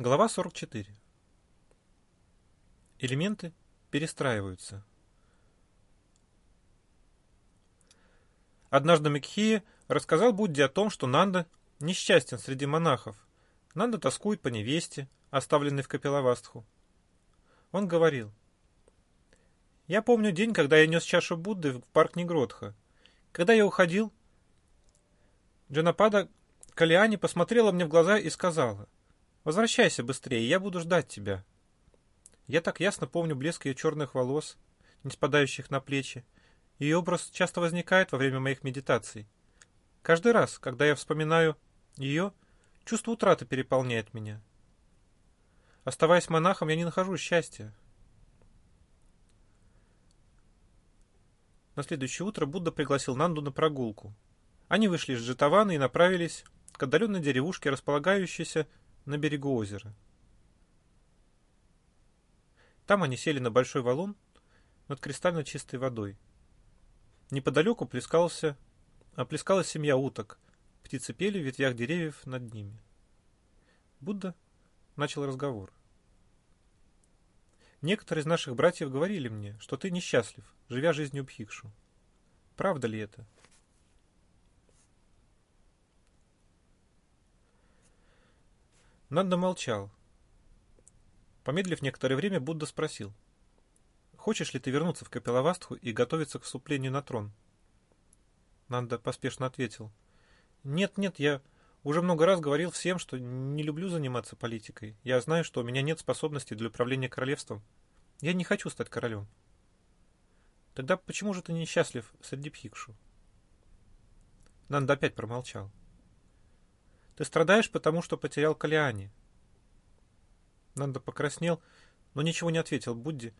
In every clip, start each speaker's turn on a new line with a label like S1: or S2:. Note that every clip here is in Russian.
S1: Глава 44. Элементы перестраиваются. Однажды Микхия рассказал Будде о том, что Нанда несчастен среди монахов. Нанда тоскует по невесте, оставленной в Капилавастху. Он говорил, «Я помню день, когда я нес чашу Будды в парк Негродха. Когда я уходил, Джанапада Калиани посмотрела мне в глаза и сказала, «Возвращайся быстрее, я буду ждать тебя». Я так ясно помню блеск ее черных волос, не спадающих на плечи. Ее образ часто возникает во время моих медитаций. Каждый раз, когда я вспоминаю ее, чувство утраты переполняет меня. Оставаясь монахом, я не нахожу счастья. На следующее утро Будда пригласил Нанду на прогулку. Они вышли из Джетавана и направились к отдаленной деревушке, располагающейся на берегу озера. Там они сели на большой валун над кристально чистой водой. Неподалеку плескался, оплескалась семья уток. Птицы пели в ветвях деревьев над ними. Будда начал разговор. Некоторые из наших братьев говорили мне, что ты несчастлив, живя жизнью Бхикшу. Правда ли это? Нанда молчал. Помедлив некоторое время, Будда спросил. «Хочешь ли ты вернуться в Капилавастху и готовиться к вступлению на трон?» Нанда поспешно ответил. «Нет, нет, я уже много раз говорил всем, что не люблю заниматься политикой. Я знаю, что у меня нет способностей для управления королевством. Я не хочу стать королем. Тогда почему же ты несчастлив среди Пхикшу? Нанда опять промолчал. Ты страдаешь, потому что потерял Калиани. Нанда покраснел, но ничего не ответил Будде.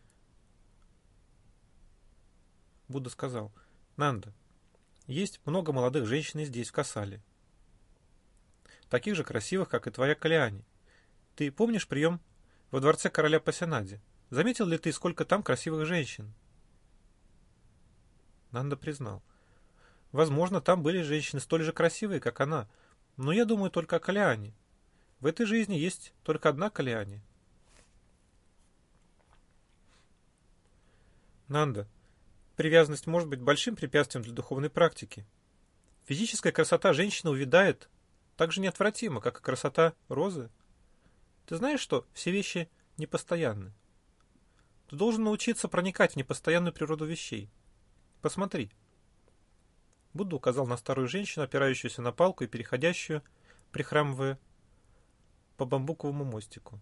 S1: Будда сказал, Нанда, есть много молодых женщин здесь, в Касале таких же красивых, как и твоя Калиани. Ты помнишь прием во дворце короля Пасянади? Заметил ли ты, сколько там красивых женщин? Нанда признал. Возможно, там были женщины столь же красивые, как она, но я думаю только о Калиане. В этой жизни есть только одна Калиане. Нанда, привязанность может быть большим препятствием для духовной практики. Физическая красота женщины увядает, так же неотвратима, как и красота розы. Ты знаешь, что все вещи непостоянны. Ты должен научиться проникать в непостоянную природу вещей. Посмотри. Будда указал на старую женщину, опирающуюся на палку и переходящую, прихрамывая по бамбуковому мостику.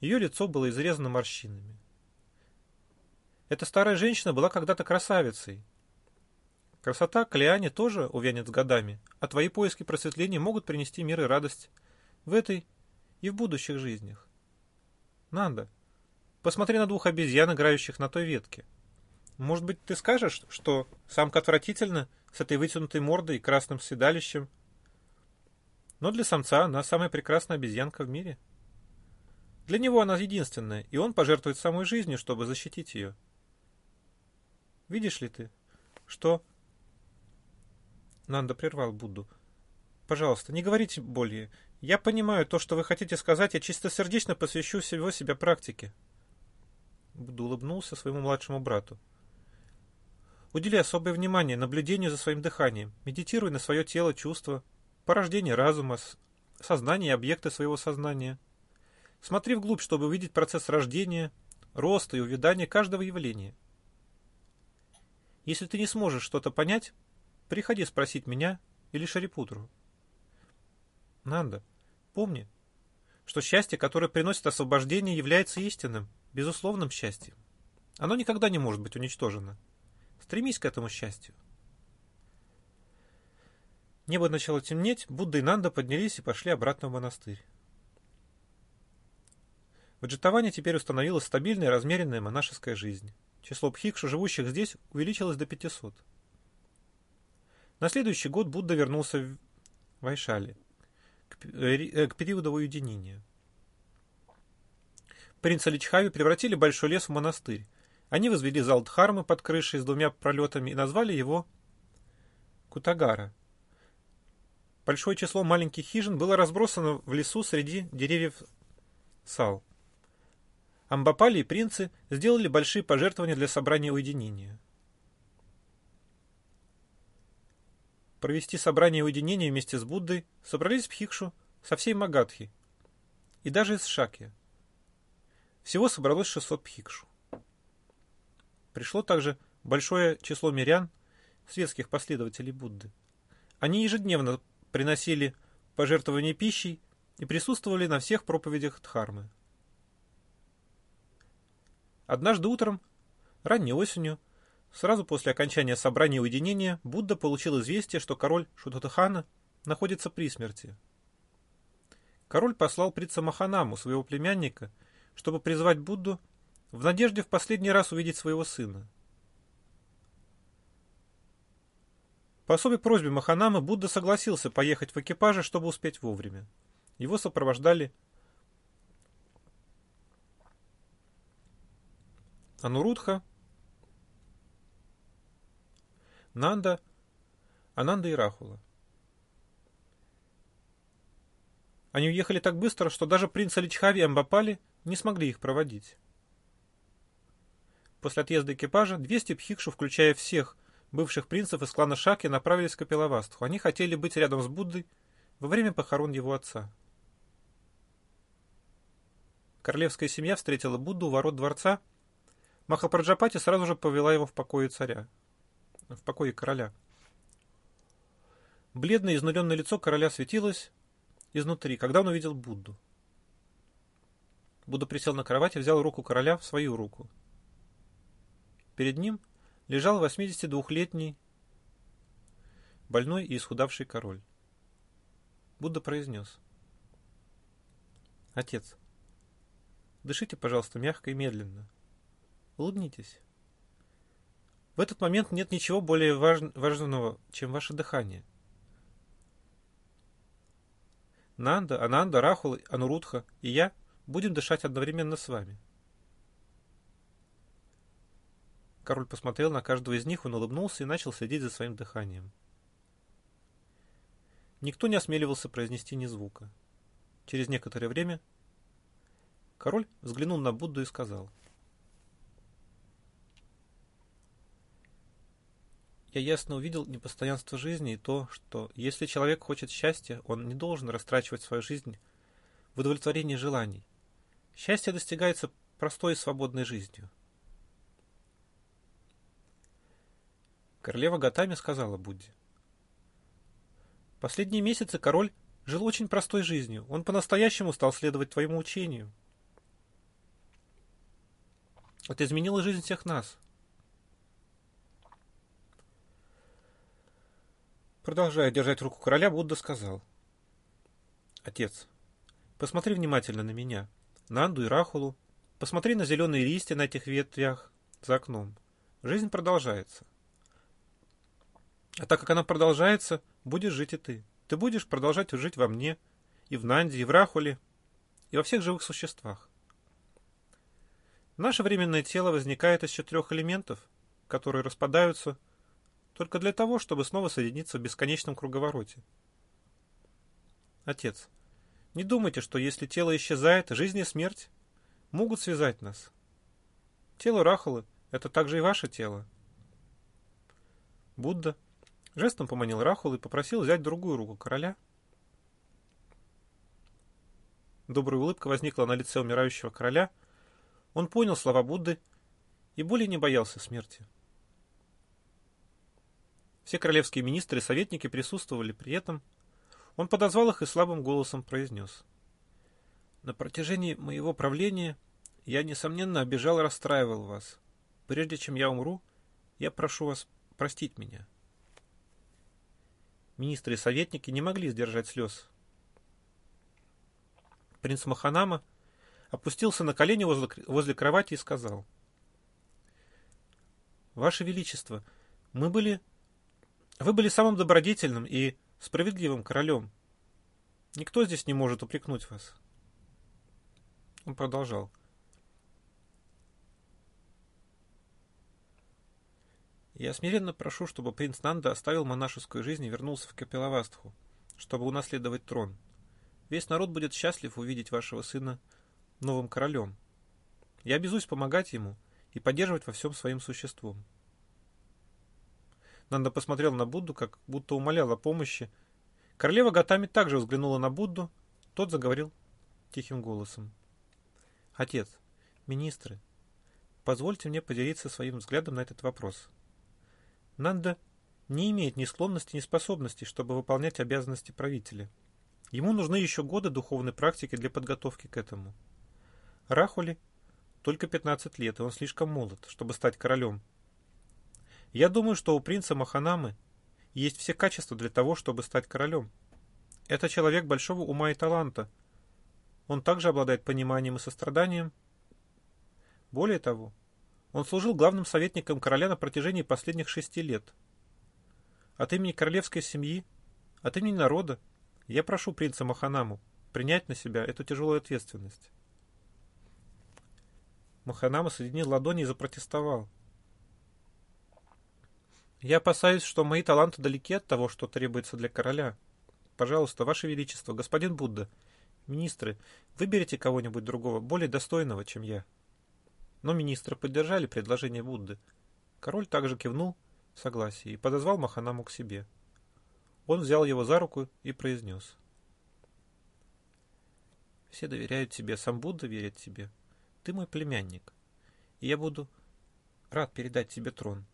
S1: Ее лицо было изрезано морщинами. Эта старая женщина была когда-то красавицей, Красота Калиане тоже увянет с годами, а твои поиски просветления могут принести мир и радость в этой и в будущих жизнях. Надо. Посмотри на двух обезьян, играющих на той ветке. Может быть, ты скажешь, что самка отвратительна с этой вытянутой мордой и красным седалищем, но для самца она самая прекрасная обезьянка в мире. Для него она единственная, и он пожертвует самой жизнью, чтобы защитить ее. Видишь ли ты, что Нанда прервал Будду. «Пожалуйста, не говорите более. Я понимаю то, что вы хотите сказать, я чистосердечно посвящу всего себя практике». Будда улыбнулся своему младшему брату. Удели особое внимание наблюдению за своим дыханием. Медитируй на свое тело, чувства, порождение разума, сознание и объекты своего сознания. Смотри вглубь, чтобы увидеть процесс рождения, роста и увядания каждого явления. Если ты не сможешь что-то понять, Приходи спросить меня или Шарипутру. Нанда, помни, что счастье, которое приносит освобождение, является истинным, безусловным счастьем. Оно никогда не может быть уничтожено. Стремись к этому счастью. Небо начало темнеть, Будда и Нанда поднялись и пошли обратно в монастырь. В Джетаване теперь установилась стабильная размеренная монашеская жизнь. Число пхикшу, живущих здесь, увеличилось до 500. На следующий год Будда вернулся в Вайшали, к, э, к периоду уединения. Принца Личхави превратили большой лес в монастырь. Они возвели зал Дхармы под крышей с двумя пролетами и назвали его Кутагара. Большое число маленьких хижин было разбросано в лесу среди деревьев Сал. Амбапали и принцы сделали большие пожертвования для собрания уединения. Провести собрание уединения вместе с Буддой собрались в Хикшу со всей Магадхи и даже из Шаки. Всего собралось 600 пхикшу. Пришло также большое число мирян, светских последователей Будды. Они ежедневно приносили пожертвования пищей и присутствовали на всех проповедях Дхармы. Однажды утром, ранней осенью, сразу после окончания собрания уединения, Будда получил известие, что король Шутатахана находится при смерти. Король послал Прица Маханаму, своего племянника, чтобы призвать Будду в надежде в последний раз увидеть своего сына. По особой просьбе Маханамы Будда согласился поехать в экипаже, чтобы успеть вовремя. Его сопровождали Анурудха, Нанда, Ананда и Рахула. Они уехали так быстро, что даже принц Аличхави и Амбапали не смогли их проводить. После отъезда экипажа 200 пхикшу, включая всех бывших принцев из клана Шаки, направились к Капилавастху. Они хотели быть рядом с Буддой во время похорон его отца. Королевская семья встретила Будду у ворот дворца Махапраджапати сразу же повела его в покое царя. В покое короля. Бледное изнуренное лицо короля светилось изнутри, когда он увидел Будду. Будда присел на кровать и взял руку короля в свою руку. Перед ним лежал 82-летний больной и исхудавший король. Будда произнес. Отец, дышите, пожалуйста, мягко и медленно. Улыбнитесь. В этот момент нет ничего более важ... важного, чем ваше дыхание. Нанда, Ананда, Рахул, Анурудха и я будем дышать одновременно с вами. Король посмотрел на каждого из них, он улыбнулся и начал следить за своим дыханием. Никто не осмеливался произнести ни звука. Через некоторое время король взглянул на Будду и сказал — я ясно увидел непостоянство жизни и то, что если человек хочет счастья, он не должен растрачивать свою жизнь в удовлетворении желаний. Счастье достигается простой и свободной жизнью. Королева Гатами сказала Будде. Последние месяцы король жил очень простой жизнью. Он по-настоящему стал следовать твоему учению. Это изменило жизнь всех нас. Продолжая держать руку короля, Будда сказал. Отец, посмотри внимательно на меня, на Анду и Рахулу. Посмотри на зеленые листья на этих ветвях за окном. Жизнь продолжается. А так как она продолжается, будешь жить и ты. Ты будешь продолжать жить во мне, и в Нанде, и в Рахуле, и во всех живых существах. Наше временное тело возникает из четырех элементов, которые распадаются только для того, чтобы снова соединиться в бесконечном круговороте. Отец, не думайте, что если тело исчезает, жизнь и смерть могут связать нас. Тело Рахалы — это также и ваше тело. Будда жестом поманил Рахулу и попросил взять другую руку короля. Добрая улыбка возникла на лице умирающего короля. Он понял слова Будды и более не боялся смерти. Все королевские министры и советники присутствовали при этом. Он подозвал их и слабым голосом произнес. «На протяжении моего правления я, несомненно, обижал и расстраивал вас. Прежде чем я умру, я прошу вас простить меня». Министры и советники не могли сдержать слез. Принц Маханама опустился на колени возле, кровати и сказал. «Ваше Величество, мы были вы были самым добродетельным и справедливым королем. Никто здесь не может упрекнуть вас. Он продолжал. Я смиренно прошу, чтобы принц Нанда оставил монашескую жизнь и вернулся в Капилавастху, чтобы унаследовать трон. Весь народ будет счастлив увидеть вашего сына новым королем. Я обязуюсь помогать ему и поддерживать во всем своим существом. Нанда посмотрел на Будду, как будто умолял о помощи. Королева Гатами также взглянула на Будду. Тот заговорил тихим голосом. «Отец, министры, позвольте мне поделиться своим взглядом на этот вопрос. Нанда не имеет ни склонности, ни способностей, чтобы выполнять обязанности правителя. Ему нужны еще годы духовной практики для подготовки к этому. Рахули только 15 лет, и он слишком молод, чтобы стать королем. Я думаю, что у принца Маханамы есть все качества для того, чтобы стать королем. Это человек большого ума и таланта. Он также обладает пониманием и состраданием. Более того, он служил главным советником короля на протяжении последних шести лет. От имени королевской семьи, от имени народа, я прошу принца Маханаму принять на себя эту тяжелую ответственность. Маханама соединил ладони и запротестовал. Я опасаюсь, что мои таланты далеки от того, что требуется для короля. Пожалуйста, Ваше Величество, господин Будда, министры, выберите кого-нибудь другого, более достойного, чем я. Но министры поддержали предложение Будды. Король также кивнул в согласии и подозвал Маханаму к себе. Он взял его за руку и произнес. «Все доверяют тебе, сам Будда верит тебе. Ты мой племянник, и я буду рад передать тебе трон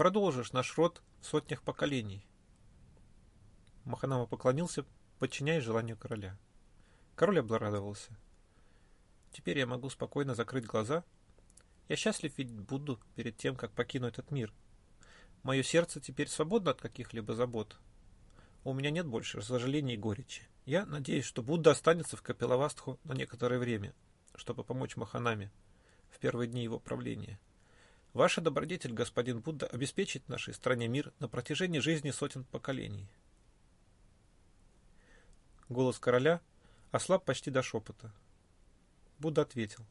S1: продолжишь наш род в сотнях поколений. Маханама поклонился, подчиняясь желанию короля. Король обрадовался. Теперь я могу спокойно закрыть глаза. Я счастлив видеть Будду перед тем, как покину этот мир. Мое сердце теперь свободно от каких-либо забот. У меня нет больше сожалений и горечи. Я надеюсь, что Будда останется в Капилавастху на некоторое время, чтобы помочь Маханаме в первые дни его правления. Ваша добродетель, господин Будда, обеспечит нашей стране мир на протяжении жизни сотен поколений. Голос короля ослаб почти до шепота. Будда ответил.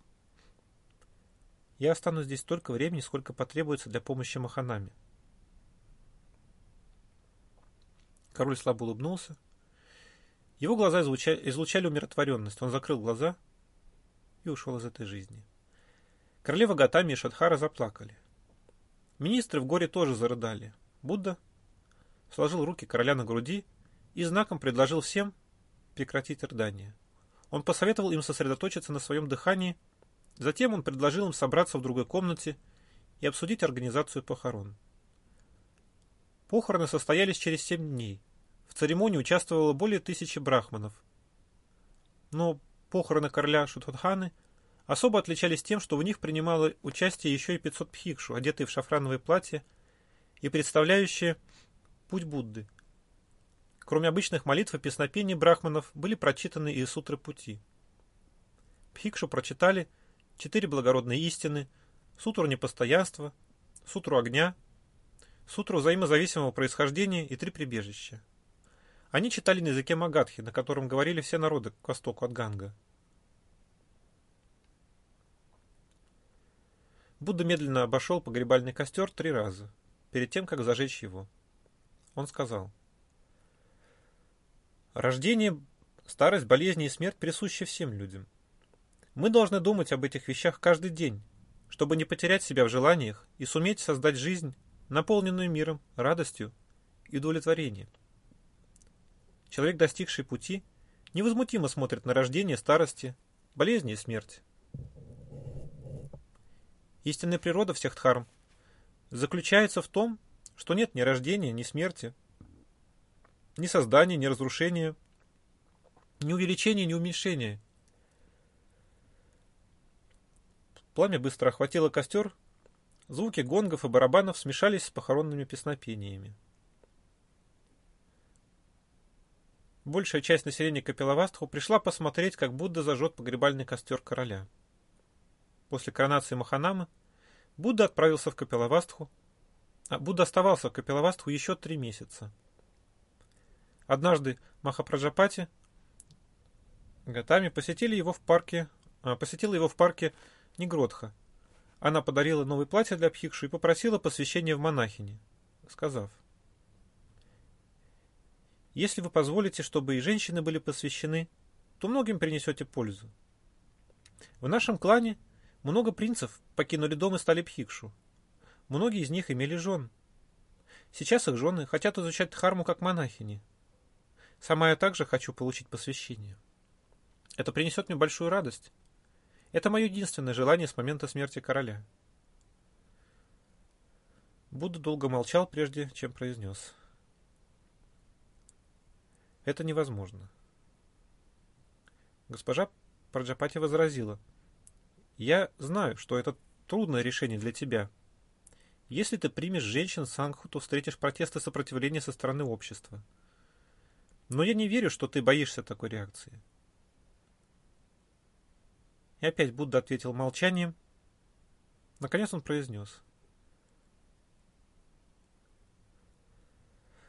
S1: Я останусь здесь столько времени, сколько потребуется для помощи Маханами. Король слабо улыбнулся. Его глаза излучали, излучали умиротворенность. Он закрыл глаза и ушел из этой жизни. Королева Гатами и Шадхара заплакали. Министры в горе тоже зарыдали. Будда сложил руки короля на груди и знаком предложил всем прекратить рыдание. Он посоветовал им сосредоточиться на своем дыхании, затем он предложил им собраться в другой комнате и обсудить организацию похорон. Похороны состоялись через семь дней. В церемонии участвовало более тысячи брахманов. Но похороны короля Шутхатханы – особо отличались тем, что в них принимало участие еще и 500 пхикшу, одетые в шафрановые платья и представляющие путь Будды. Кроме обычных молитв и песнопений брахманов, были прочитаны и сутры пути. Пхикшу прочитали четыре благородные истины, сутру непостоянства, сутру огня, сутру взаимозависимого происхождения и три прибежища. Они читали на языке Магадхи, на котором говорили все народы к востоку от Ганга. Будда медленно обошел погребальный костер три раза, перед тем, как зажечь его. Он сказал, «Рождение, старость, болезни и смерть присущи всем людям. Мы должны думать об этих вещах каждый день, чтобы не потерять себя в желаниях и суметь создать жизнь, наполненную миром, радостью и удовлетворением. Человек, достигший пути, невозмутимо смотрит на рождение, старости, болезни и смерть. Истинная природа всех дхарм заключается в том, что нет ни рождения, ни смерти, ни создания, ни разрушения, ни увеличения, ни уменьшения. Пламя быстро охватило костер, звуки гонгов и барабанов смешались с похоронными песнопениями. Большая часть населения Капилавастху пришла посмотреть, как Будда зажжет погребальный костер короля. После коронации Маханамы Будда отправился в Капилавастху, а Будда оставался в Капилавастху еще три месяца. Однажды Махапраджапати Гатами посетили его в парке, а, посетила его в парке Нигродха. Она подарила новое платье для Пхикшу и попросила посвящения в монахини, сказав, «Если вы позволите, чтобы и женщины были посвящены, то многим принесете пользу. В нашем клане много принцев покинули дом и стали пхикшу. Многие из них имели жен. Сейчас их жены хотят изучать дхарму как монахини. Сама я также хочу получить посвящение. Это принесет мне большую радость. Это мое единственное желание с момента смерти короля. Будда долго молчал, прежде чем произнес. Это невозможно. Госпожа Праджапати возразила. Я знаю, что это трудное решение для тебя. Если ты примешь женщин Сангху, то встретишь протесты сопротивления со стороны общества. Но я не верю, что ты боишься такой реакции. И опять Будда ответил молчанием. Наконец он произнес.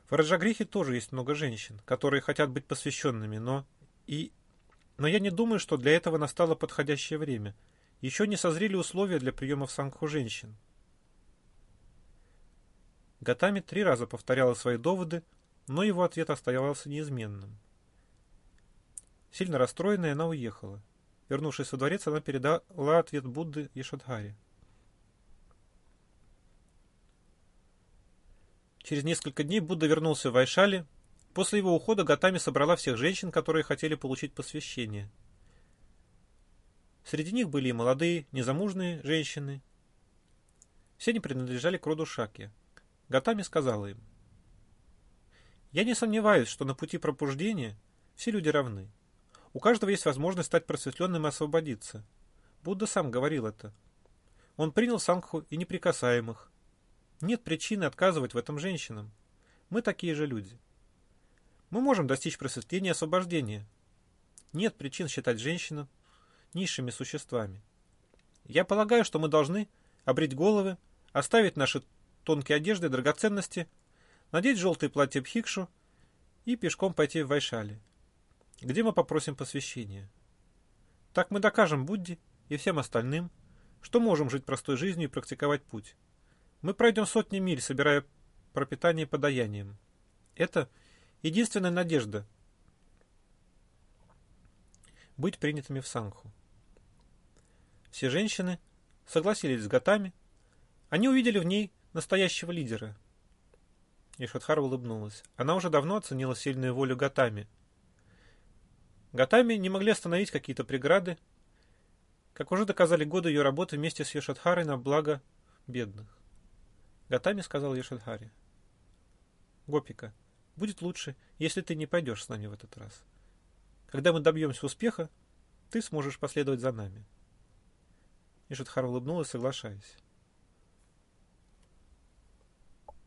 S1: В Раджагрихе тоже есть много женщин, которые хотят быть посвященными, но и... Но я не думаю, что для этого настало подходящее время. Еще не созрели условия для приема в Сангху женщин. Гатами три раза повторяла свои доводы, но его ответ оставался неизменным. Сильно расстроенная, она уехала. Вернувшись во дворец, она передала ответ Будды Ишадхаре. Через несколько дней Будда вернулся в Вайшали. После его ухода Гатами собрала всех женщин, которые хотели получить посвящение. Среди них были и молодые, незамужные женщины. Все они принадлежали к роду Шаки. Гатами сказала им, «Я не сомневаюсь, что на пути пробуждения все люди равны. У каждого есть возможность стать просветленным и освободиться. Будда сам говорил это. Он принял сангху и неприкасаемых, нет причины отказывать в этом женщинам. Мы такие же люди. Мы можем достичь просветления и освобождения. Нет причин считать женщин низшими существами. Я полагаю, что мы должны обрить головы, оставить наши тонкие одежды и драгоценности, надеть желтые платья Бхикшу и пешком пойти в Вайшали, где мы попросим посвящения. Так мы докажем Будде и всем остальным, что можем жить простой жизнью и практиковать путь. Мы пройдем сотни миль, собирая пропитание подаянием. Это единственная надежда быть принятыми в Сангху. Все женщины согласились с Гатами. Они увидели в ней настоящего лидера. Ишватхара улыбнулась. Она уже давно оценила сильную волю Гатами. Гатами не могли остановить какие-то преграды, как уже доказали годы ее работы вместе с Йошадхарой на благо бедных. Гатами сказал Ешадхари. Гопика, будет лучше, если ты не пойдешь с нами в этот раз. Когда мы добьемся успеха, ты сможешь последовать за нами. Ишадхар улыбнулась, соглашаясь.